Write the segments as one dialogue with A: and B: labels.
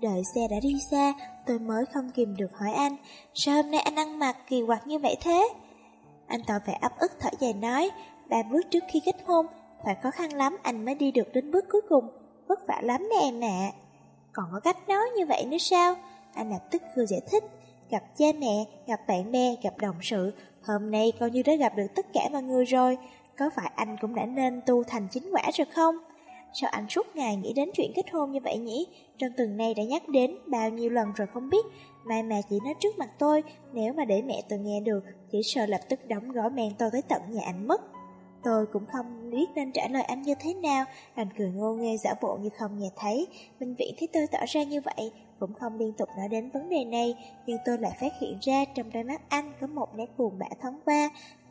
A: Đợi xe đã đi xa, tôi mới không kìm được hỏi anh, sao hôm nay anh ăn mặc kỳ quặc như vậy thế? Anh tỏ vẻ ấp ức thở dài nói, ba bước trước khi kết hôn, phải khó khăn lắm anh mới đi được đến bước cuối cùng, vất vả lắm nè em ạ. Còn có cách nói như vậy nữa sao? Anh lập tức vừa giải thích, gặp cha mẹ, gặp bạn bè, gặp đồng sự, hôm nay coi như đã gặp được tất cả mọi người rồi, có phải anh cũng đã nên tu thành chính quả rồi không? Sao anh suốt ngày nghĩ đến chuyện kết hôn như vậy nhỉ? Trong tuần này đã nhắc đến bao nhiêu lần rồi không biết. Mai mà chỉ nói trước mặt tôi, Nếu mà để mẹ tôi nghe được, Chỉ sợ lập tức đóng gói men tôi tới tận nhà anh mất. Tôi cũng không biết nên trả lời anh như thế nào. Anh cười ngô nghê giả bộ như không nghe thấy. Minh Viễn thấy tôi tỏ ra như vậy, Cũng không liên tục nói đến vấn đề này. Nhưng tôi lại phát hiện ra trong đôi mắt anh Có một nét buồn bã thoáng qua.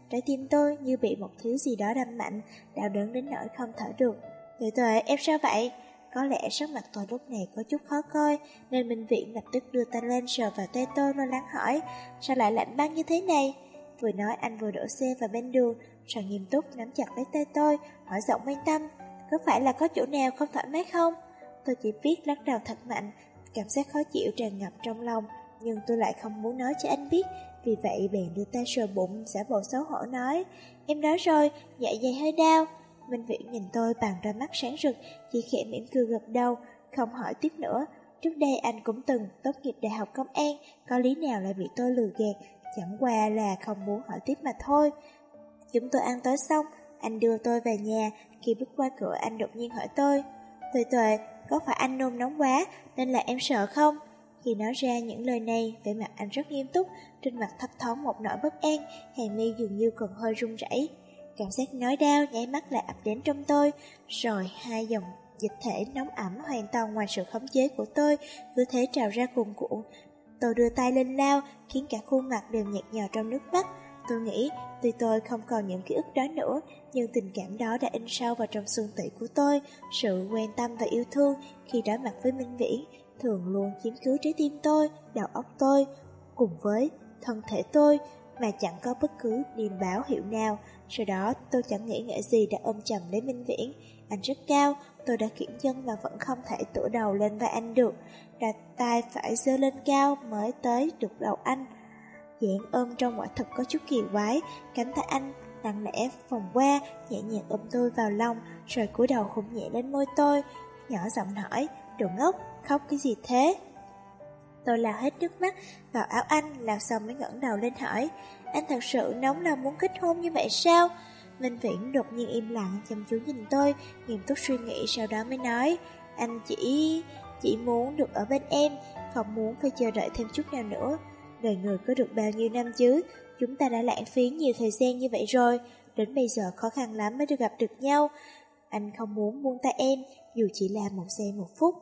A: Trái tim tôi như bị một thứ gì đó đâm mạnh, Đau đớn đến nỗi không thở được tự tuệ em sao vậy? Có lẽ sắc mặt tôi lúc này có chút khó coi, nên Minh Viễn lập tức đưa tay lên sờ vào tay tôi lo lắng hỏi, sao lại lạnh băng như thế này? Vừa nói anh vừa đổ xe vào bên đường, rồi nghiêm túc nắm chặt lấy tay tôi, hỏi giọng quan tâm, có phải là có chỗ nào không thoải mái không? Tôi chỉ biết lắc đầu thật mạnh, cảm giác khó chịu tràn ngập trong lòng, nhưng tôi lại không muốn nói cho anh biết, vì vậy bèn đưa tay sờ bụng, giả bộ xấu hổ nói, em nói rồi, dạ dày hơi đau. Minh Viễn nhìn tôi bằng đôi mắt sáng rực, chỉ khẽ mỉm cười gật đầu, không hỏi tiếp nữa. Trước đây anh cũng từng tốt nghiệp đại học công an, có lý nào lại bị tôi lừa gạt, chẳng qua là không muốn hỏi tiếp mà thôi. Chúng tôi ăn tối xong, anh đưa tôi về nhà, khi bước qua cửa anh đột nhiên hỏi tôi, Tuệ tuệ, có phải anh nôn nóng quá, nên là em sợ không? Khi nói ra những lời này, vẻ mặt anh rất nghiêm túc, trên mặt thấp thoáng một nỗi bất an, hàng mi dường như còn hơi run rẩy. Cảm giác nói đau nháy mắt lại ập đến trong tôi, rồi hai dòng dịch thể nóng ẩm hoàn toàn ngoài sự khống chế của tôi, cứ thế trào ra cuồn cuộn. Tôi đưa tay lên lao, khiến cả khuôn mặt đều nhạt nhòa trong nước mắt. Tôi nghĩ, tuy tôi không còn những ký ức đó nữa, nhưng tình cảm đó đã in sâu vào trong xương tủy của tôi. Sự quan tâm và yêu thương khi đối mặt với Minh vĩ thường luôn chiếm cứ trái tim tôi, đầu óc tôi, cùng với thân thể tôi, mà chẳng có bất cứ điềm báo hiệu nào. Sau đó tôi chẳng nghĩ ngợi gì đã ôm chầm lấy Minh Viễn. Anh rất cao, tôi đã kiển chân mà vẫn không thể tựa đầu lên vai anh được. Đặt tay phải dơ lên cao mới tới được đầu anh. Dạng ôm trong quả thật có chút kỳ quái, cánh tay anh nặng lẽ vòng qua, nhẹ nhàng ôm tôi vào lòng, rồi cúi đầu hôn nhẹ lên môi tôi, nhỏ giọng hỏi, đồ ngốc, khóc cái gì thế? Tôi lao hết nước mắt vào áo anh, lao xong mới ngẩng đầu lên hỏi, anh thật sự nóng lòng muốn kết hôn như vậy sao? Minh Viễn đột nhiên im lặng, chăm chú nhìn tôi, nghiêm túc suy nghĩ sau đó mới nói, anh chỉ... chỉ muốn được ở bên em, không muốn phải chờ đợi thêm chút nào nữa. Đời người có được bao nhiêu năm chứ, chúng ta đã lãng phí nhiều thời gian như vậy rồi, đến bây giờ khó khăn lắm mới được gặp được nhau. Anh không muốn buông tay em, dù chỉ là một giây một phút.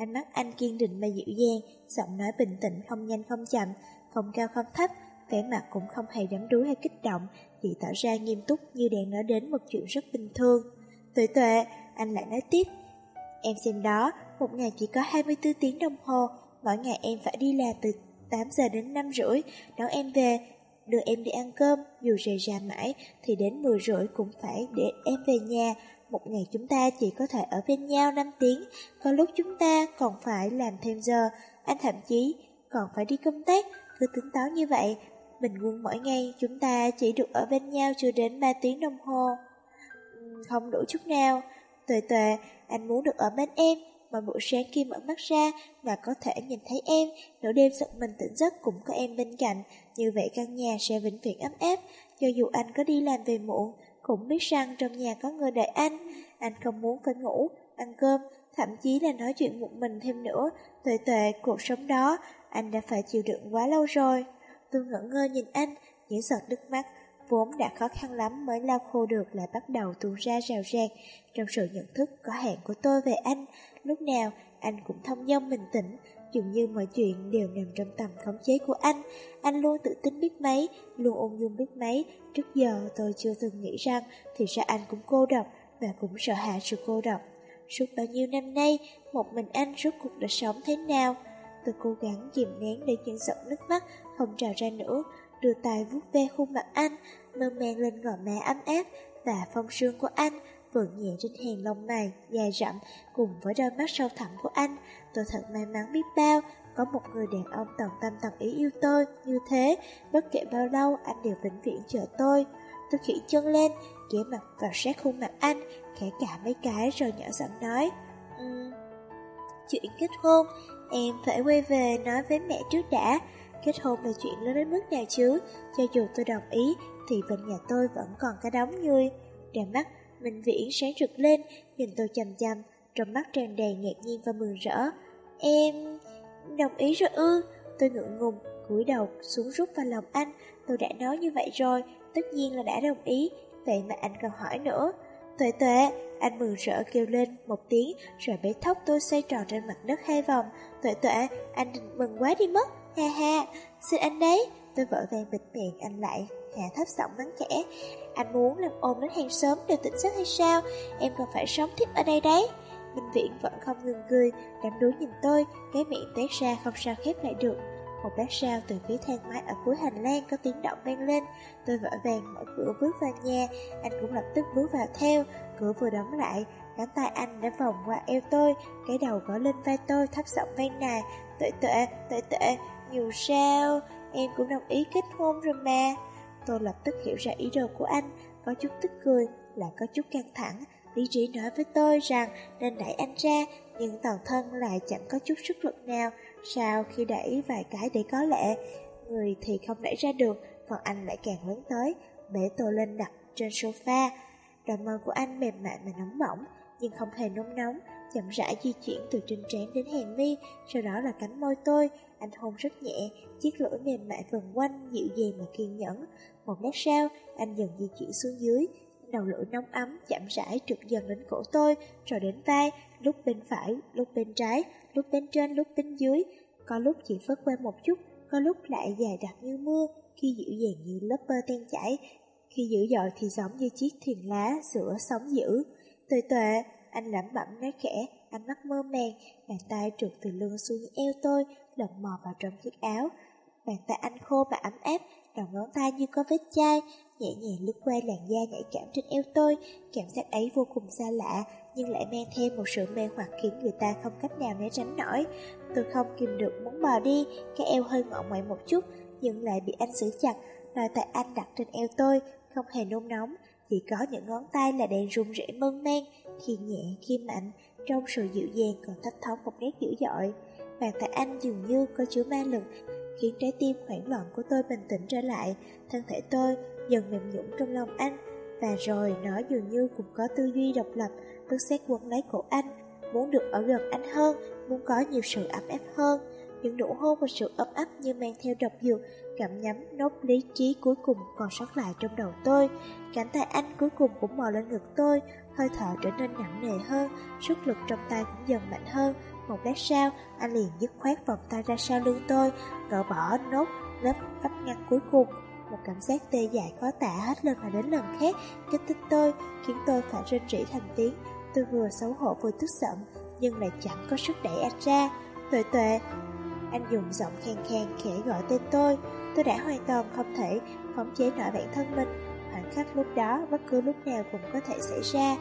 A: Ánh mắt anh kiên định mà dịu dàng, giọng nói bình tĩnh không nhanh không chậm, không cao không thấp, vẻ mặt cũng không hề đắm đuối hay kích động, chỉ tỏ ra nghiêm túc như đang nói đến một chuyện rất bình thường. Tuệ tuệ, anh lại nói tiếp, em xem đó, một ngày chỉ có 24 tiếng đồng hồ, mỗi ngày em phải đi làm từ 8 giờ đến 5 rưỡi, đón em về, đưa em đi ăn cơm, dù rời ra mãi thì đến 10 rưỡi cũng phải để em về nhà. Một ngày chúng ta chỉ có thể ở bên nhau 5 tiếng, có lúc chúng ta còn phải làm thêm giờ, anh thậm chí còn phải đi công tác, cứ tính toán như vậy, bình quân mỗi ngày chúng ta chỉ được ở bên nhau chưa đến 3 tiếng đồng hồ. Không đủ chút nào. Tuệ tuệ, anh muốn được ở bên em, mà buổi sáng khi mở mắt ra là có thể nhìn thấy em, nửa đêm giật mình tỉnh giấc cũng có em bên cạnh, như vậy căn nhà sẽ vĩnh viễn ấm áp, cho dù anh có đi làm về muộn, cũng biết rằng trong nhà có người đợi anh, anh không muốn phải ngủ, ăn cơm, thậm chí là nói chuyện một mình thêm nữa, tuệ tuệ cuộc sống đó, anh đã phải chịu đựng quá lâu rồi. Tôi ngỡ ngơ nhìn anh, những giọt nước mắt vốn đã khó khăn lắm mới lau khô được lại bắt đầu tuôn ra rào rạc. Trong sự nhận thức có hạn của tôi về anh, lúc nào anh cũng thông dong bình tĩnh, Dường như mọi chuyện đều nằm trong tầm khống chế của anh. Anh luôn tự tin biết mấy, Luôn ung dung biết mấy. Trước giờ tôi chưa từng nghĩ rằng Thì ra anh cũng cô độc Và cũng sợ hãi sự cô độc. Suốt bao nhiêu năm nay, Một mình anh rốt cuộc đã sống thế nào? Tôi cố gắng kìm nén để những giọt nước mắt, Không trào ra nữa. Đưa tay vuốt ve khuôn mặt anh, Mơ màng lên gò má ấm áp Và phong sương của anh vượng nhẹ trên hàng lông mày dài rậm cùng với đôi mắt sâu thẳm của anh. Tôi thật may mắn biết bao, có một người đàn ông toàn tâm toàn ý yêu tôi như thế, bất kể bao lâu anh đều vĩnh viễn chờ tôi. Tôi khỉ chân lên, ghé mặt vào sát khuôn mặt anh, khẽ cả mấy cái rồi nhỏ giọng nói. Um, chuyện kết hôn, em phải quay về nói với mẹ trước đã. Kết hôn là chuyện lớn đến mức nào chứ, cho dù tôi đồng ý thì bên nhà tôi vẫn còn cái đống người. Đôi mắt Minh Viễn sáng rực lên, nhìn tôi chằm chằm, trong mắt tràn đầy ngạc nhiên và mừng rỡ. Em... đồng ý rồi ư? Tôi ngượng ngùng, cúi đầu xuống rút vào lòng anh. Tôi đã nói như vậy rồi, tất nhiên là đã đồng ý, vậy mà anh còn hỏi nữa. Tuệ tuệ, anh mừng rỡ kêu lên một tiếng, rồi bế thóc tôi xoay tròn trên mặt đất hai vòng. Tuệ tuệ, anh mừng quá đi mất, ha ha, xin anh đấy. Tôi vội vàng bịt miệng anh lại, hạ thấp giọng mắng khẽ. Anh muốn làm ôm đến hàng sớm đều tỉnh giấc hay sao? Em còn phải sống tiếp ở đây đấy. Minh Viễn vẫn không ngừng cười, đắm đuối nhìn tôi, cái miệng tét ra không sao khép lại được. Một lát sau từ phía thang máy ở cuối hành lang có tiếng động vang lên Tôi vội vàng mở cửa bước vào nhà Anh cũng lập tức bước vào theo Cửa vừa đóng lại Cánh tay anh đã vòng qua eo tôi Cái đầu gõ lên vai tôi thấp giọng vang nài tội tệ tội tệ Dù sao Em cũng đồng ý kết hôn rồi mà. Tôi lập tức hiểu ra ý đồ của anh. Có chút tức cười Lại có chút căng thẳng. Lý trí nói với tôi rằng nên đẩy anh ra Nhưng toàn thân lại chẳng có chút sức lực nào. Sau khi đẩy vài cái để có lệ Người thì không đẩy ra được Còn anh lại càng lớn tới Bể tôi lên đặt trên sofa. Đôi môi của anh mềm mại mà nóng bỏng Nhưng không hề nóng nóng chậm rãi di chuyển từ trên trán đến hàng mi, sau đó là cánh môi tôi. Anh hôn rất nhẹ, chiếc lưỡi mềm mại vần quanh, dịu dàng mà kiên nhẫn. Một lát sau, anh dần di chuyển xuống dưới, đầu lưỡi nóng ấm chậm rãi trượt dần đến cổ tôi, rồi đến vai, lúc bên phải, lúc bên trái, lúc bên trên, lúc bên dưới. Có lúc chỉ phớt qua một chút, có lúc lại dài đặc như mưa, khi dịu dàng như lớp bơ tan chảy, khi dữ dội thì giống như chiếc thuyền lá giữa sóng dữ. Tuệ tuệ, anh lẩm bẩm nói khẽ, ánh mắt mơ màng, bàn tay trượt từ lưng xuống eo tôi, lần mò vào trong chiếc áo. Bàn tay anh khô và ấm áp, đầu ngón tay như có vết chai, nhẹ nhàng lướt qua làn da nhạy cảm trên eo tôi. Cảm giác ấy vô cùng xa lạ, nhưng lại mang thêm một sự mê hoặc khiến người ta không cách nào né tránh nổi. Tôi không kìm được muốn bò đi, cái eo hơi ngọ ngoại một chút, nhưng lại bị anh giữ chặt. đòi tay anh đặt trên eo tôi, không hề nôn nóng, chỉ có những ngón tay là đang run rẩy mơn man, khi nhẹ khi mạnh, trong sự dịu dàng còn thách thống một nét dữ dội. Bàn tay anh dường như có chứa ma lực, khiến trái tim hoảng loạn của tôi bình tĩnh trở lại, thân thể tôi dần mềm nhũn trong lòng anh, và rồi nó dường như cũng có tư duy độc lập, tức xét quấn lấy cổ anh, muốn được ở gần anh hơn, muốn có nhiều sự ấm áp hơn. Những nụ hôn và sự ấm áp như mang theo độc dược, cảm nhắm nốt lý trí cuối cùng còn sót lại trong đầu tôi. Cánh tay anh cuối cùng cũng mò lên ngực tôi, hơi thở trở nên nặng nề hơn, sức lực trong tay cũng dần mạnh hơn. Một lát sau, anh liền dứt khoát vòng tay ra sau lưng tôi, cỡ bỏ nốt lớp vách ngăn cuối cùng. Một cảm giác tê dại khó tả hết lần này đến lần khác, kích thích tôi, khiến tôi phải rên rỉ thành tiếng. Tôi vừa xấu hổ vừa tức giận, nhưng lại chẳng có sức đẩy anh ra. Tuệ tuệ, anh dùng giọng khen khen khẽ gọi tên tôi. Tôi đã hoàn toàn không thể khống chế nổi bản thân mình. Khoảnh khắc lúc đó, bất cứ lúc nào cũng có thể xảy ra.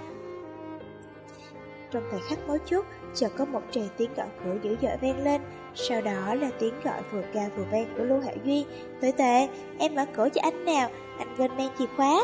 A: Trong thời khắc mấu chốt, chợt có một tràng tiếng gọi cửa dữ dội vang lên, sau đó là tiếng gọi vừa ca vừa vang của Lưu Hạo Duy. Tuệ tệ, em mở cửa cho anh nào, anh quên mang chìa khóa.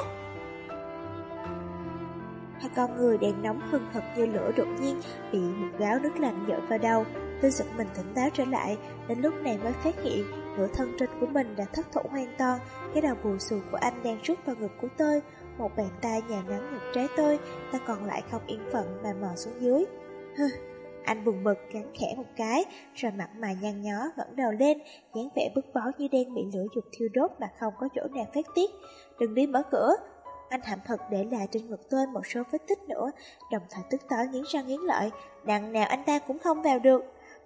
A: Hai con người đang nóng hừng hực như lửa đột nhiên bị một gáo nước lạnh dội vào đầu. Tôi giật mình tỉnh táo trở lại, đến lúc này mới phát hiện nửa thân trên của mình đã thất thủ hoàn toàn. Cái đầu bù xù của anh đang rút vào ngực của tôi, một bàn tay nhào nắng ngực trái tôi, ta còn lại không yên phận mà mò xuống dưới. Hừ, anh buồn bực cắn khẽ một cái, rồi mặt mày nhăn nhó ngẩng đầu lên, dáng vẻ bức bó như đen bị lửa dục thiêu đốt mà không có chỗ nào phát tiết. Đừng đi mở cửa. Anh hậm hực để lại trên ngực tôi một số vết tích nữa, đồng thời tức tối nghiến răng nghiến lợi, đằng nào anh ta cũng không vào được.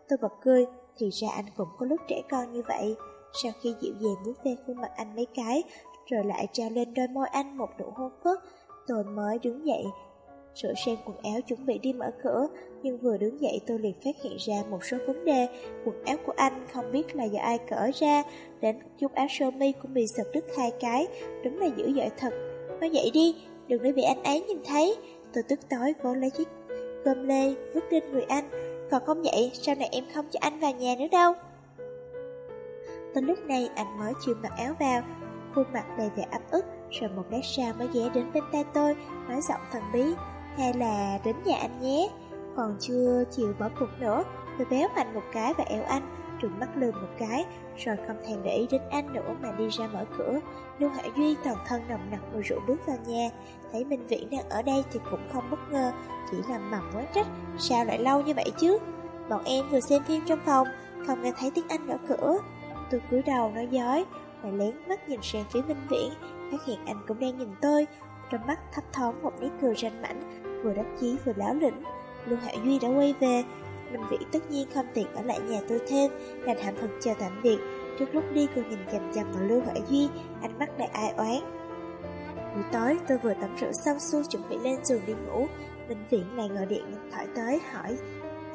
A: Tôi bật cười, Thì ra anh cũng có lúc trẻ con như vậy Sau khi dịu dàng vuốt ve khuôn mặt anh mấy cái rồi lại trao lên đôi môi anh một nụ hôn phức. Tôi mới đứng dậy Sửa sang quần áo chuẩn bị đi mở cửa. Nhưng vừa đứng dậy tôi liền phát hiện ra một số vấn đề. Quần áo của anh không biết là do ai cởi ra. Đến chút áo sơ mi cũng bị sập đứt hai cái. Đúng là dữ dội thật. Nói dậy đi, đừng để bị anh ấy nhìn thấy. Tôi tức tối vỗ lấy chiếc cơm lê vứt lên người anh. Còn không vậy, sau này em không cho anh vào nhà nữa đâu. Tới lúc này anh mới chịu mặc áo vào. Khuôn mặt đầy vẻ áp ức, Rồi một lát sau mới ghé đến bên tay tôi, Nói giọng thần bí, hay là đến nhà anh nhé. Còn chưa chịu bỏ cuộc nữa, Tôi béo mạnh một cái và eo anh Trừng mắt lườm một cái, Rồi không thèm để ý đến anh nữa mà đi ra mở cửa. Lưu Hạ Duy toàn thân nồng nặc mùi rượu bước vào nhà, Thấy Minh Viễn đang ở đây thì cũng không bất ngờ, Chỉ làm mầm quá trách, Sao lại lâu như vậy chứ? Bọn em vừa xem phim trong phòng, Không nghe thấy tiếng Anh mở cửa. Tôi cúi đầu nói dối và lén mắt nhìn sang phía Minh Viễn Phát hiện anh cũng đang nhìn tôi Trong mắt thấp thoáng một nét cười ranh mảnh vừa đắc chí vừa láo lĩnh. Lưu Hạ Duy đã quay về, Minh Viễn tất nhiên không tiện ở lại nhà tôi thêm, đành hạm phật chào tạm biệt. Trước lúc đi cô nhìn chằm chằm vào Lưu Hạ Duy, ánh mắt đầy ai oán. Buổi tối tôi vừa tắm rửa xong xuôi chuẩn bị lên giường đi ngủ, Minh Viễn lại gọi điện thoại tới hỏi,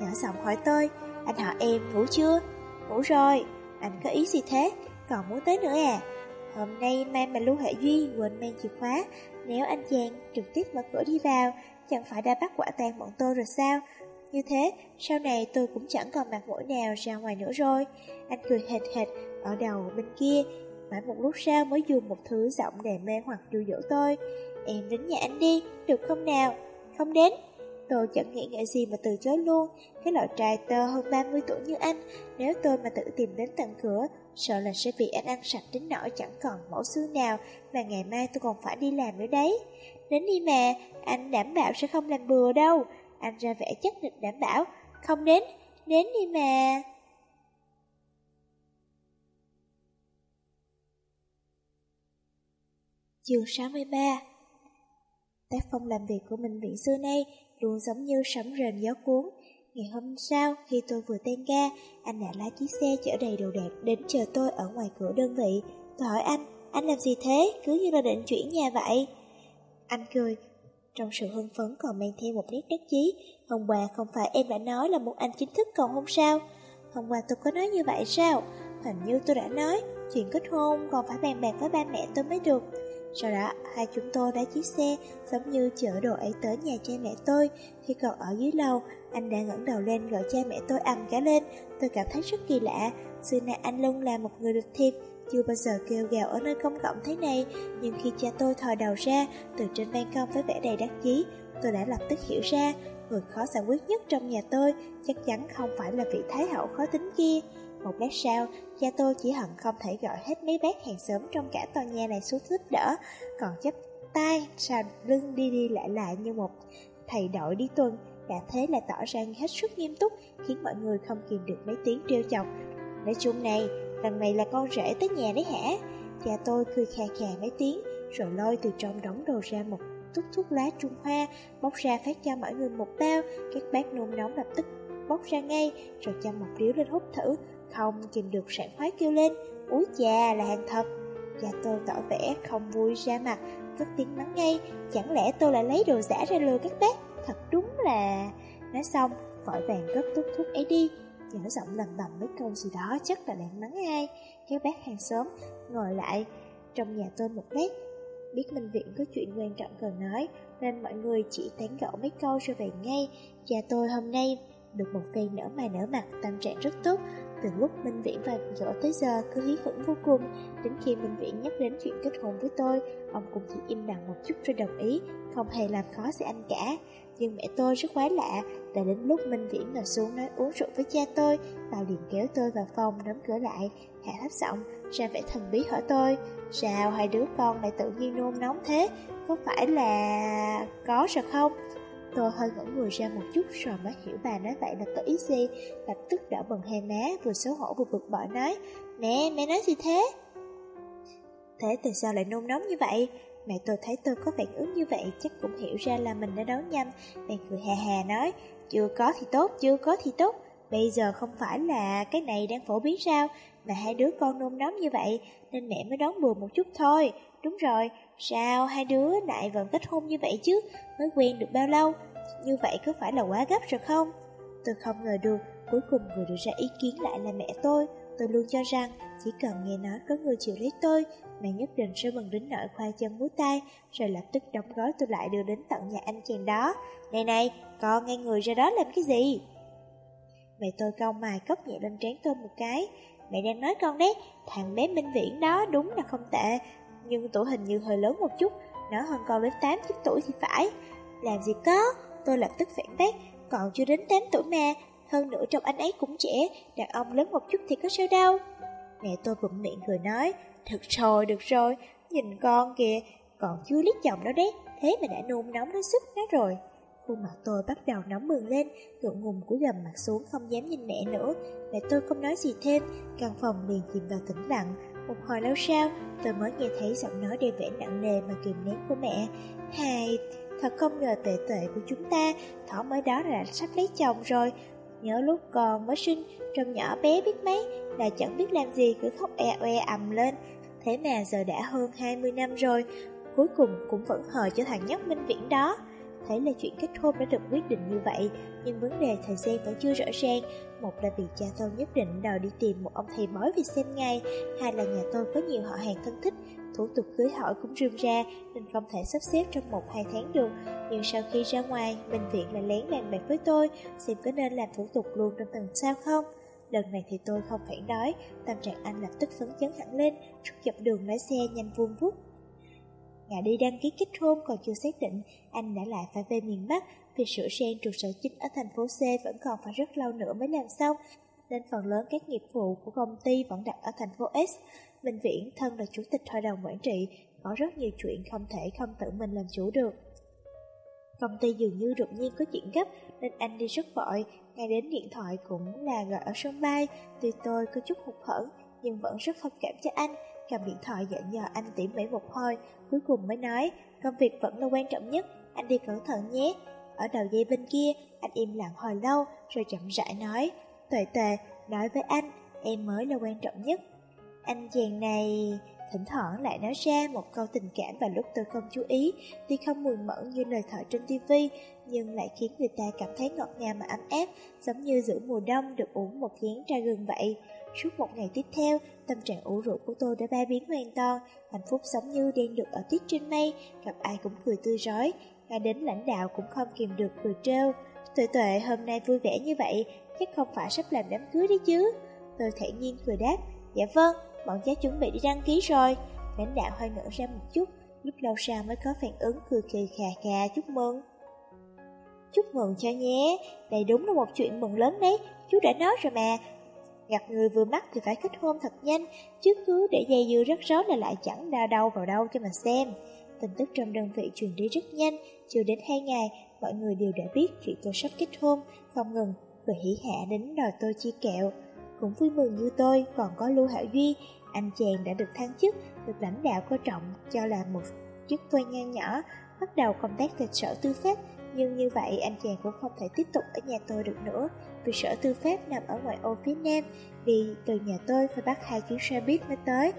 A: nhỏ giọng hỏi tôi, anh hỏi em ngủ chưa? Ngủ rồi, anh có ý gì thế? Còn muốn tới nữa à? Hôm nay mai mà Lưu hệ Duy quên mang chìa khóa, nếu anh chàng trực tiếp mở cửa đi vào, chẳng phải đã bắt quả tang bọn tôi rồi sao? Như thế, sau này tôi cũng chẳng còn mặt mũi nào ra ngoài nữa rồi. Anh cười hệt hệt ở đầu bên kia, mãi một lúc sau mới dùng một thứ giọng để mê hoặc dụ dỗ tôi. Em đến nhà anh đi, được không nào? Không đến. Tôi chẳng nghĩ ngợi gì mà từ chối luôn Cái loại trai tơ hơn 30 tuổi như anh Nếu tôi mà tự tìm đến tận cửa Sợ là sẽ bị anh ăn sạch đến nỗi chẳng còn mẫu xương nào Mà ngày mai tôi còn phải đi làm nữa đấy Đến đi mà, anh đảm bảo sẽ không làm bừa đâu. Anh ra vẻ chắc định đảm bảo. Không đến, đến đi mà. Chương 63 Tác phong làm việc của mình viện xưa nay luôn giống như sấm rền gió cuốn. Ngày hôm sau, khi tôi vừa tan ga anh đã lái chiếc xe chở đầy đồ đạc đến chờ tôi ở ngoài cửa đơn vị. Tôi hỏi anh, anh làm gì thế? Cứ như là định chuyển nhà vậy. Anh cười, trong sự hưng phấn còn mang theo một nét đắc chí. Hôm qua không phải em đã nói là muốn anh chính thức còn hôn sao? Hôm qua tôi có nói như vậy sao? Hình như tôi đã nói, chuyện kết hôn còn phải bàn bạc với ba mẹ tôi mới được. Sau đó, hai chúng tôi đã chiếc xe, giống như chở đồ ấy tới nhà cha mẹ tôi. Khi còn ở dưới lầu, anh đã ngẩng đầu lên gọi cha mẹ tôi ầm cả lên. Tôi cảm thấy rất kỳ lạ, xưa nay anh luôn là một người lịch thiệp, chưa bao giờ kêu gào ở nơi công cộng thế này, nhưng khi cha tôi thò đầu ra, từ trên ban công với vẻ đầy đắc chí, tôi đã lập tức hiểu ra, người khó giải quyết nhất trong nhà tôi chắc chắn không phải là vị thái hậu khó tính kia. Một lát sau, cha tôi chỉ hận không thể gọi hết mấy bác hàng xóm trong cả tòa nhà này xuống giúp đỡ, còn chấp tay, sàn lưng đi đi lại lại như một thầy đội đi tuần, cả thế là tỏ ra hết sức nghiêm túc, khiến mọi người không kìm được mấy tiếng trêu chọc. Nói chung này, lần này là con rể tới nhà đấy hả? Cha tôi cười khà khà mấy tiếng, rồi lôi từ trong đống đồ ra một túc thuốc lá Trung Hoa, bóc ra phát cho mọi người một bao, các bác nôn nóng lập tức bóc ra ngay, rồi cho một điếu lên hút thử, không kìm được sảng khoái kêu lên, úi chà là hàng thật. Cha tôi tỏ vẻ không vui ra mặt, cất tiếng mắng ngay, chẳng lẽ tôi lại lấy đồ giả ra lừa các bác, thật đúng là... Nói xong, vội vàng gấp thuốc thuốc ấy đi, nhỏ giọng lầm bầm mấy câu gì đó chắc là đang mắng ai. kéo bác hàng xóm ngồi lại trong nhà tôi một lát, biết Minh Viện có chuyện quan trọng cần nói, nên mọi người chỉ tán gẫu mấy câu rồi về ngay. Cha tôi hôm nay được một phen nở mày nở mặt, tâm trạng rất tốt. Từ lúc Minh Viễn vào dỗ tới giờ cứ hí hửng vô cùng, đến khi Minh Viễn nhắc đến chuyện kết hôn với tôi, ông cũng chỉ im lặng một chút rồi đồng ý, không hề làm khó gì anh cả. Nhưng mẹ tôi rất quái lạ, đã đến lúc Minh Viễn ngồi xuống nói uống rượu với cha tôi, bà liền kéo tôi vào phòng đóng cửa lại, hạ thấp giọng, ra vẻ thần bí hỏi tôi, sao hai đứa con lại tự nhiên nôn nóng thế, có phải là có rồi không? Tôi hơi ngẩn người ra một chút rồi mới hiểu bà nói vậy là có ý gì, lập tức đỏ bừng hai má, vừa xấu hổ vừa bực bội nói, mẹ, mẹ nói gì thế? Thế tại sao lại nôn nóng như vậy? Mẹ tôi thấy tôi có phản ứng như vậy chắc cũng hiểu ra là mình đã đấu nhanh Bèn cười hà hà nói Chưa có thì tốt, chưa có thì tốt bây giờ không phải là cái này đang phổ biến sao, mà hai đứa con nôn nóng như vậy, nên mẹ mới đón bừa một chút thôi. Đúng rồi, sao hai đứa lại vẫn kết hôn như vậy chứ, mới quen được bao lâu, như vậy có phải là quá gấp rồi không? Tôi không ngờ được, cuối cùng người đưa ra ý kiến lại là mẹ tôi. Tôi luôn cho rằng chỉ cần nghe nói có người chịu lấy tôi, mẹ nhất định sẽ mừng đến nỗi khoai chân múa tay, rồi lập tức đóng gói tôi lại đưa đến tận nhà anh chàng đó. Này này, con nghe người ra đó làm cái gì? Mẹ tôi cau mài cốc nhẹ lên trán tôi một cái. Mẹ đang nói con đấy, thằng bé Minh Viễn đó đúng là không tệ, nhưng tuổi hình như hơi lớn một chút, nó hơn con đến 8 9 tuổi thì phải. Làm gì có, tôi lập tức phản bác, còn chưa đến 8 tuổi mà, hơn nữa trong anh ấy cũng trẻ, đàn ông lớn một chút thì có sao đâu. Mẹ tôi bụng miệng cười nói, được rồi, được rồi, nhìn con kìa, còn chưa liếc chồng đó đấy, thế mà đã nôn nóng đến sức nó rồi. Khuôn mặt tôi bắt đầu nóng bừng lên, ngượng ngùng cúi gầm mặt xuống không dám nhìn mẹ nữa. Mẹ tôi không nói gì thêm, căn phòng liền chìm vào tĩnh lặng. Một hồi lâu sau, tôi mới nghe thấy giọng nói đầy vẻ nặng nề mà kìm nén của mẹ. hài, thật không ngờ tệ tệ của chúng ta, thỏ mới đó là sắp lấy chồng rồi. Nhớ lúc còn mới sinh, trông nhỏ bé biết mấy, là chẳng biết làm gì cứ khóc e oe ầm lên. Thế mà giờ đã hơn 20 năm rồi, cuối cùng cũng vẫn hờ cho thằng nhóc minh viễn đó. Thấy là chuyện kết hôn đã được quyết định như vậy, nhưng vấn đề thời gian vẫn chưa rõ ràng. Một là vì cha tôi nhất định đòi đi tìm một ông thầy bói về xem ngay, hai là nhà tôi có nhiều họ hàng thân thích, thủ tục cưới hỏi cũng rườm ra nên không thể sắp xếp trong một hai tháng được. Nhưng sau khi ra ngoài, bệnh viện lại lén bàn bạc với tôi, xem có nên làm thủ tục luôn trong tuần sau không. Lần này thì tôi không phản đối, tâm trạng anh lập tức phấn chấn hẳn lên, rút dọc đường lái xe nhanh vuông vút. Ngày đi đăng ký kết hôn còn chưa xác định, anh đã lại phải về miền Bắc, vì sửa sang trụ sở chính ở thành phố C vẫn còn phải rất lâu nữa mới làm xong, nên phần lớn các nghiệp vụ của công ty vẫn đặt ở thành phố S. Minh Viễn thân là chủ tịch hội đồng quản trị, có rất nhiều chuyện không thể không tự mình làm chủ được. Công ty dường như đột nhiên có chuyện gấp nên anh đi rất vội, ngay đến điện thoại cũng là gọi ở sân bay. Tuy tôi có chút hụt hẫng nhưng vẫn rất thông cảm cho anh, cầm điện thoại dặn dò anh tỉ mỉ một hồi, cuối cùng mới nói, công việc vẫn là quan trọng nhất, anh đi cẩn thận nhé. Ở đầu dây bên kia, anh im lặng hồi lâu, rồi chậm rãi nói, tuệ tệ nói với anh, em mới là quan trọng nhất. Anh chàng này... Thỉnh thoảng lại nói ra một câu tình cảm và lúc tôi không chú ý, tuy không mùi mẫn như lời thoại trên tivi, nhưng lại khiến người ta cảm thấy ngọt ngào mà ấm áp, giống như giữa mùa đông được uống một chén trà gừng vậy. Suốt một ngày tiếp theo, tâm trạng ủ rũ của tôi đã ba biến hoàn toàn, hạnh phúc giống như đang được ở tiết trên mây, gặp ai cũng cười tươi rói, ngay đến lãnh đạo cũng không kìm được cười trêu. Tuệ tuệ hôm nay vui vẻ như vậy, chắc không phải sắp làm đám cưới đấy chứ. Tôi thản nhiên cười đáp, dạ vâng, bọn cháu chuẩn bị đi đăng ký rồi. Lãnh đạo hơi ngỡ ra một chút, lúc lâu sau mới có phản ứng cười kỳ khà khà chúc mừng. Chúc mừng cho nhé, đây đúng là một chuyện mừng lớn đấy, chú đã nói rồi mà. Gặp người vừa mắt thì phải kết hôn thật nhanh, chứ cứ để dây dưa rất rối là lại chẳng đa đâu vào đâu cho mà xem. Tin tức trong đơn vị truyền đi rất nhanh, chưa đến hai ngày, mọi người đều đã biết chuyện tôi sắp kết hôn, không ngừng, vừa hỉ hạ đến đòi tôi chia kẹo. Cũng vui mừng như tôi, còn có Lưu Hạo Duy, anh chàng đã được thăng chức, được lãnh đạo coi trọng cho là một chức quan ngang nhỏ, bắt đầu công tác tại sở tư pháp, nhưng như vậy anh chàng cũng không thể tiếp tục ở nhà tôi được nữa, vì sở tư pháp nằm ở ngoại ô phía nam, đi từ nhà tôi phải bắt hai chuyến xe buýt mới tới.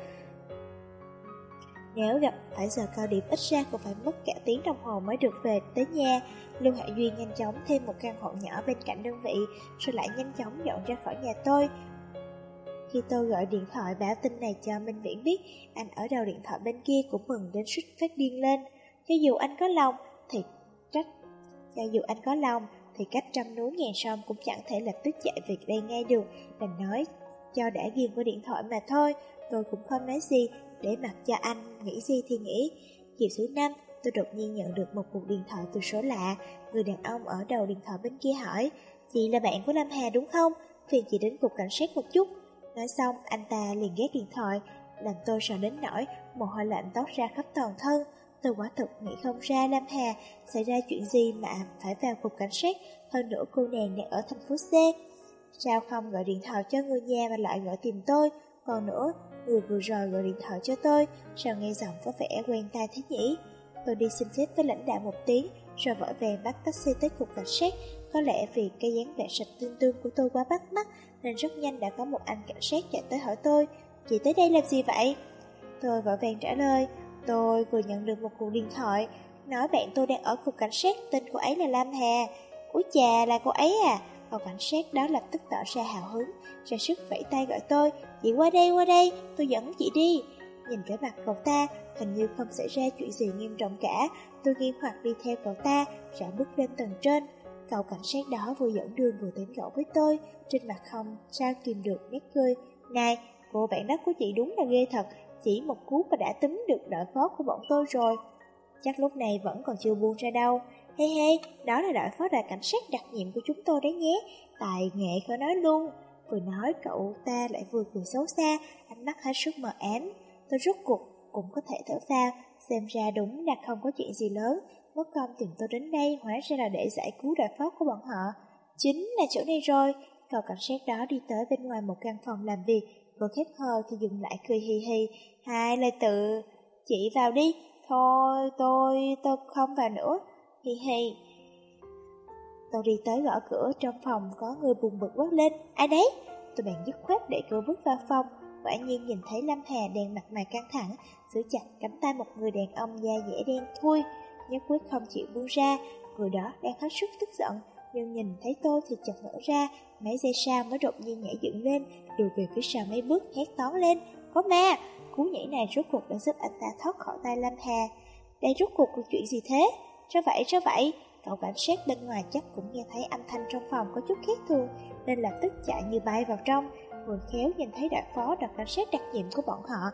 A: Nếu gặp phải giờ cao điểm ít ra cũng phải mất cả tiếng đồng hồ mới được về tới nhà. Lưu Hạ Duy nhanh chóng thêm một căn hộ nhỏ bên cạnh đơn vị, rồi lại nhanh chóng dọn ra khỏi nhà tôi. Khi tôi gọi điện thoại báo tin này cho Minh Viễn biết, anh ở đầu điện thoại bên kia cũng mừng đến suýt phát điên lên. Cho dù anh có lòng, thì trách. Cho dù anh có lòng, thì cách trăm núi ngàn sông cũng chẳng thể lập tức chạy về đây ngay được, đành nói cho đã ghiền qua điện thoại mà thôi. Tôi cũng không nói gì, để mặc cho anh nghĩ gì thì nghĩ. Chiều thứ năm, tôi đột nhiên nhận được một cuộc điện thoại từ số lạ. Người đàn ông ở đầu điện thoại bên kia hỏi, chị là bạn của Lâm Hà đúng không? Phiền chị đến cục cảnh sát một chút. Nói xong, anh ta liền ghét điện thoại, làm tôi sợ đến nỗi mồ hôi lạnh tóc ra khắp toàn thân. Tôi quả thực nghĩ không ra Lam Hà xảy ra chuyện gì mà phải vào cục cảnh sát, hơn nữa cô nàng đang ở thành phố C. Sao không gọi điện thoại cho người nhà mà lại gọi tìm tôi? Còn nữa, người vừa rồi gọi điện thoại cho tôi, sao nghe giọng có vẻ quen tai thế nhỉ? Tôi đi xin phép với lãnh đạo một tiếng, rồi vội vàng bắt taxi tới cục cảnh sát. Có lẽ vì cái dáng vẻ sạch tương tương của tôi quá bắt mắt, nên rất nhanh đã có một anh cảnh sát chạy tới hỏi tôi, chị tới đây làm gì vậy? Tôi vội vàng trả lời, tôi vừa nhận được một cuộc điện thoại, nói bạn tôi đang ở cục cảnh sát, tên cô ấy là Lam Hà. Úi chà, là cô ấy à? Cậu cảnh sát đó lập tức tỏ ra hào hứng, ra sức vẫy tay gọi tôi, chị qua đây, qua đây, tôi dẫn chị đi. Nhìn vẻ mặt cậu ta, hình như không xảy ra chuyện gì nghiêm trọng cả, tôi nghiêm hoặc đi theo cậu ta, rảo bước lên tầng trên. Cậu cảnh sát đó vừa dẫn đường vừa tán gẫu với tôi, trên mặt không sao kìm được nét cười. Này, cô bạn đất của chị đúng là ghê thật, chỉ một cú mà đã tính được đội phó của bọn tôi rồi. Chắc lúc này vẫn còn chưa buông ra đâu. Hey hey, đó là đội phó đội cảnh sát đặc nhiệm của chúng tôi đấy nhé. Tài nghệ khó nói luôn. Vừa nói cậu ta lại vừa cười xấu xa, ánh mắt hết sức mờ ám. Tôi rút cuộc cũng có thể thở phào, xem ra đúng là không có chuyện gì lớn. Mất công tìm tôi đến đây hóa ra là để giải cứu đội phó của bọn họ. Chính là chỗ này rồi. Cậu cảnh sát đó đi tới bên ngoài một căn phòng làm việc, vừa khép hờ thì dừng lại cười hì hì. Hai lời tự, chị vào đi. Thôi, tôi, tôi không vào nữa. Hi hi. Tôi đi tới gõ cửa trong phòng có người buồn bực quát lên. Ai đấy? Tôi bèn dứt khoát để cửa bước vào phòng. Quả nhiên nhìn thấy Lâm Hà đang mặt mày căng thẳng, giữ chặt cánh tay một người đàn ông da dẻ đen thui, nhất quyết không chịu buông ra. Người đó đang hết sức tức giận, nhưng nhìn thấy tôi thì chợt ngỡ ra, mấy giây sau mới đột nhiên nhảy dựng lên, lùi về phía sau mấy bước hét toán lên. Có ma! Cú nhảy này rốt cuộc đã giúp anh ta thoát khỏi tay Lâm Hà. Đây rốt cuộc là chuyện gì thế? Sao vậy, sao vậy? Cậu cảnh sát bên ngoài chắc cũng nghe thấy âm thanh trong phòng có chút khác thường, nên lập tức chạy như bay vào trong, vừa khéo nhìn thấy đại phó đặc cảnh sát đặc nhiệm của bọn họ.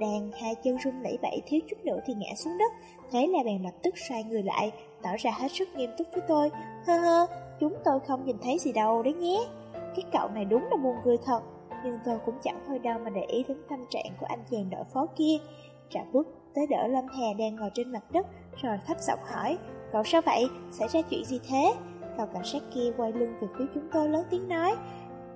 A: Đang hai chân run lẩy bẩy thiếu chút nữa thì ngã xuống đất, thế là bèn lập tức xoay người lại, tỏ ra hết sức nghiêm túc với tôi. Hơ hơ, chúng tôi không nhìn thấy gì đâu đấy nhé. Cái cậu này đúng là buồn cười thật, nhưng tôi cũng chẳng hơi đâu mà để ý đến tâm trạng của anh chàng đội phó kia. Trả bước tới đỡ Lâm Hà đang ngồi trên mặt đất, rồi thấp giọng hỏi, cậu sao vậy, xảy ra chuyện gì thế? Cậu cảnh sát kia quay lưng về phía chúng tôi lớn tiếng nói,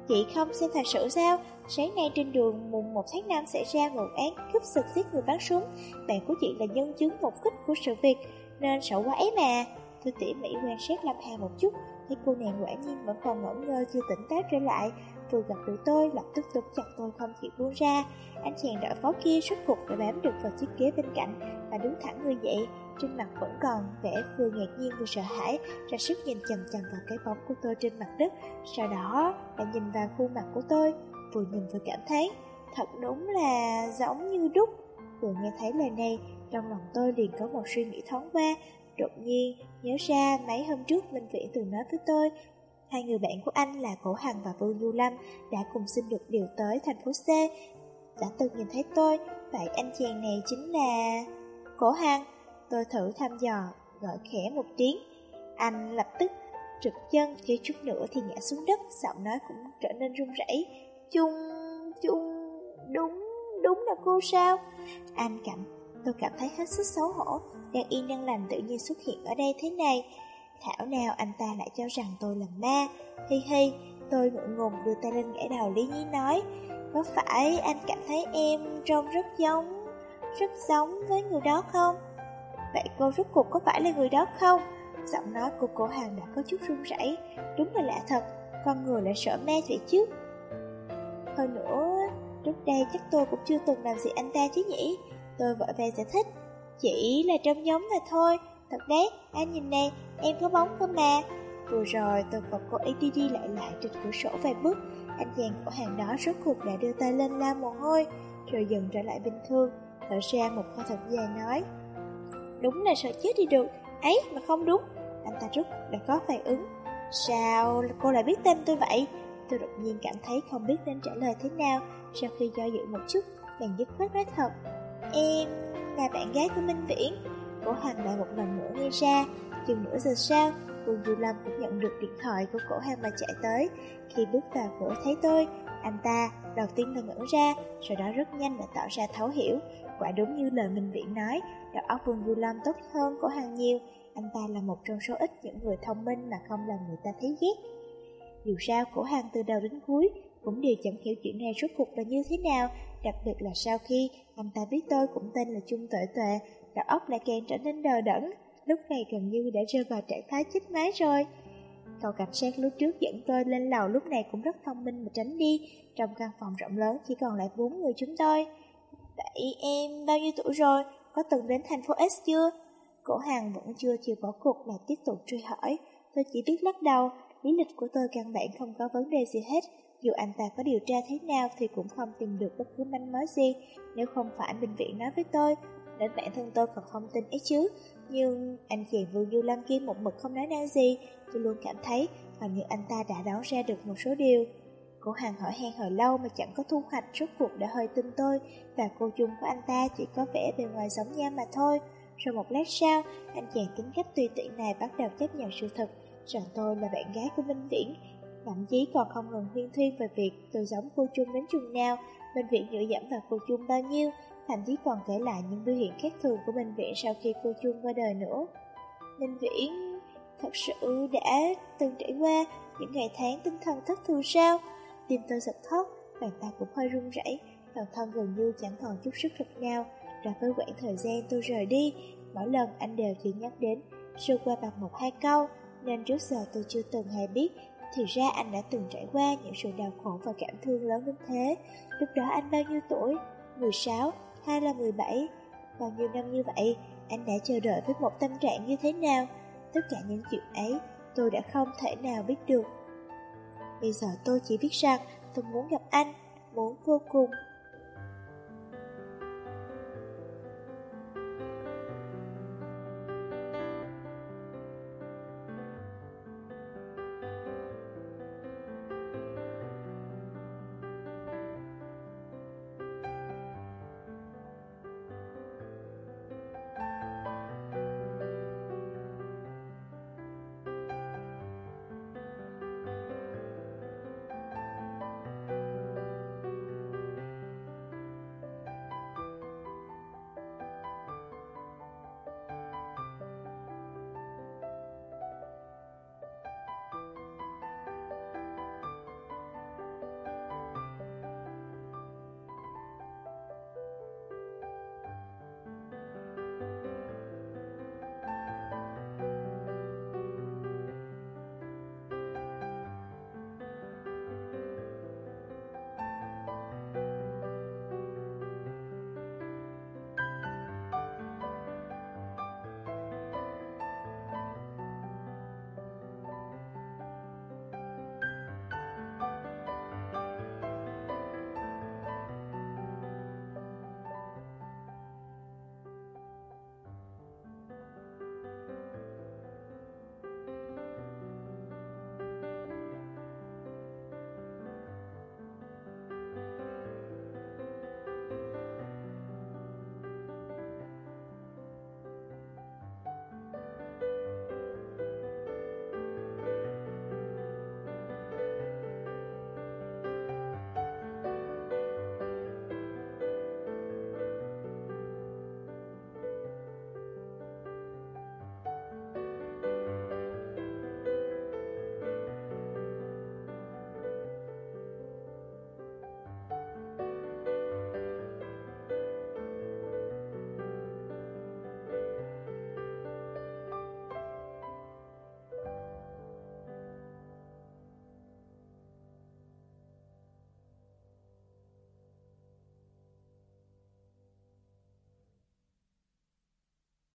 A: chị không xem thật sự sao? Sáng nay trên đường mùng 1 tháng 5 xảy ra một án cướp giật giết người bắn súng. Bạn của chị là nhân chứng một kích của sự việc, nên sợ quá ấy mà. Tôi tỉ mỉ quan sát Lâm Hà một chút, thấy cô nàng quả nhiên vẫn còn ngẩn ngơ chưa tỉnh táo trở lại. Vừa gặp được tôi, lập tức túm chặt tôi không chịu buông ra. Anh chàng đội phó kia suốt cuộc đã bám được vào chiếc ghế bên cạnh và đứng thẳng người dậy. Trên mặt vẫn còn vẻ vừa ngạc nhiên vừa sợ hãi, ra sức nhìn chằm chằm vào cái bóng của tôi trên mặt đất. Sau đó, lại nhìn vào khuôn mặt của tôi, vừa nhìn vừa cảm thấy, thật đúng là giống như đúc. Vừa nghe thấy lời này, trong lòng tôi liền có một suy nghĩ thoáng qua, đột nhiên nhớ ra mấy hôm trước Minh Viễn từng nói với tôi Hai người bạn của anh là Cổ Hằng và Vương Du Lâm đã cùng xin được điều tới thành phố C. Đã từng nhìn thấy tôi, vậy anh chàng này chính là... Cổ Hằng, tôi thử thăm dò, gọi khẽ một tiếng. Anh lập tức trượt chân, thiếu chút nữa thì ngã xuống đất, giọng nói cũng trở nên run rẩy. Chung, chung, đúng, đúng là cô sao? Anh cảm, tôi cảm thấy hết sức xấu hổ, đang yên đang lành tự nhiên xuất hiện ở đây thế này. Thảo nào anh ta lại cho rằng tôi là ma Hi hi Tôi ngượng ngùng đưa tay lên gãy đầu Lý nhí nói Có phải anh cảm thấy em trông rất giống Rất giống với người đó không Vậy cô rốt cuộc có phải là người đó không? Giọng nói của cổ hàng đã có chút run rẩy. Đúng là lạ thật Con người lại sợ ma vậy chứ. Hơn nữa Trước đây chắc tôi cũng chưa từng làm gì anh ta chứ nhỉ? Tôi vội về giải thích. Chỉ là trong nhóm mà thôi. Thật đấy, anh nhìn này, em có bóng cơ mà. Vừa rồi tôi còn cố ý đi đi lại lại trên cửa sổ vài bước, anh chàng cổ hàng đó rốt cuộc đã đưa tay lên la mồ hôi, rồi dần trở lại bình thường, thở ra một hơi thật dài nói. Đúng là sợ chết đi được, ấy mà không đúng, anh ta rút đã có phản ứng. Sao cô lại biết tên tôi vậy? Tôi đột nhiên cảm thấy không biết nên trả lời thế nào, sau khi do dự một chút, bèn dứt khoát nói thật. Em là bạn gái của Minh Viễn. Cổ Hằng lại một lần nữa nghe ra Chừng nửa giờ sau Vương Du Lâm cũng nhận được điện thoại của cổ hàng mà chạy tới Khi bước vào cửa thấy tôi Anh ta đầu tiên là ngỡ ra Sau đó rất nhanh đã tỏ ra thấu hiểu Quả đúng như lời Minh Viễn nói Đầu óc Vương Du Lâm tốt hơn cổ Hằng nhiều Anh ta là một trong số ít những người thông minh Mà không làm người ta thấy ghét Dù sao, cổ Hằng từ đầu đến cuối Cũng đều chẳng hiểu chuyện này rốt cuộc là như thế nào Đặc biệt là sau khi anh ta biết tôi cũng tên là Trung Tuệ Tuệ, đầu óc lại càng trở nên đờ đẫn. lúc này gần như đã rơi vào trạng thái chết máy rồi. Cậu cảnh sát lúc trước dẫn tôi lên lầu lúc này cũng rất thông minh mà tránh đi. Trong căn phòng rộng lớn chỉ còn lại bốn người chúng tôi. Vậy em bao nhiêu tuổi rồi? Có từng đến thành phố S chưa? Cổ hàng vẫn chưa chịu bỏ cuộc mà tiếp tục truy hỏi. Tôi chỉ biết lắc đầu, lý lịch của tôi căn bản không có vấn đề gì hết. Dù anh ta có điều tra thế nào thì cũng không tìm được bất cứ manh mối gì. Nếu không phải bệnh viện nói với tôi, đến bản thân tôi còn không tin ấy chứ. Nhưng anh chàng Vương Du Lâm kia một mực không nói năng gì, tôi luôn cảm thấy hình như anh ta đã đoán ra được một số điều. Cô hàng hỏi han hồi lâu mà chẳng có thu hoạch rốt cuộc đã hơi tin tôi và cô chung của anh ta chỉ có vẻ bề ngoài giống nhau mà thôi. Rồi một lát sau, anh chàng tính cách tùy tiện này bắt đầu chấp nhận sự thật rằng tôi là bạn gái của Minh Viễn. Thậm chí còn không ngừng huyên thuyên về việc tôi giống cô chung đến chừng nào, Minh Viễn dựa dẫm vào cô chung bao nhiêu, thậm chí còn kể lại những biểu hiện khác thường của Minh Viễn sau khi cô chung qua đời nữa. Minh Viễn thật sự đã từng trải qua những ngày tháng tinh thần thất thường sao? Tim tôi giật thót, bàn tay cũng hơi run rẩy, toàn thân gần như chẳng còn chút sức lực nào. Đối với quãng thời gian tôi rời đi, mỗi lần anh đều chỉ nhắc đến, sơ qua bằng một hai câu, nên trước giờ tôi chưa từng hề biết thì ra anh đã từng trải qua những sự đau khổ và cảm thương lớn đến thế. Lúc đó anh bao nhiêu tuổi? 16, hay là 17? Bao nhiêu năm như vậy, anh đã chờ đợi với một tâm trạng như thế nào? Tất cả những chuyện ấy, tôi đã không thể nào biết được. Bây giờ tôi chỉ biết rằng tôi muốn gặp anh, muốn vô cùng.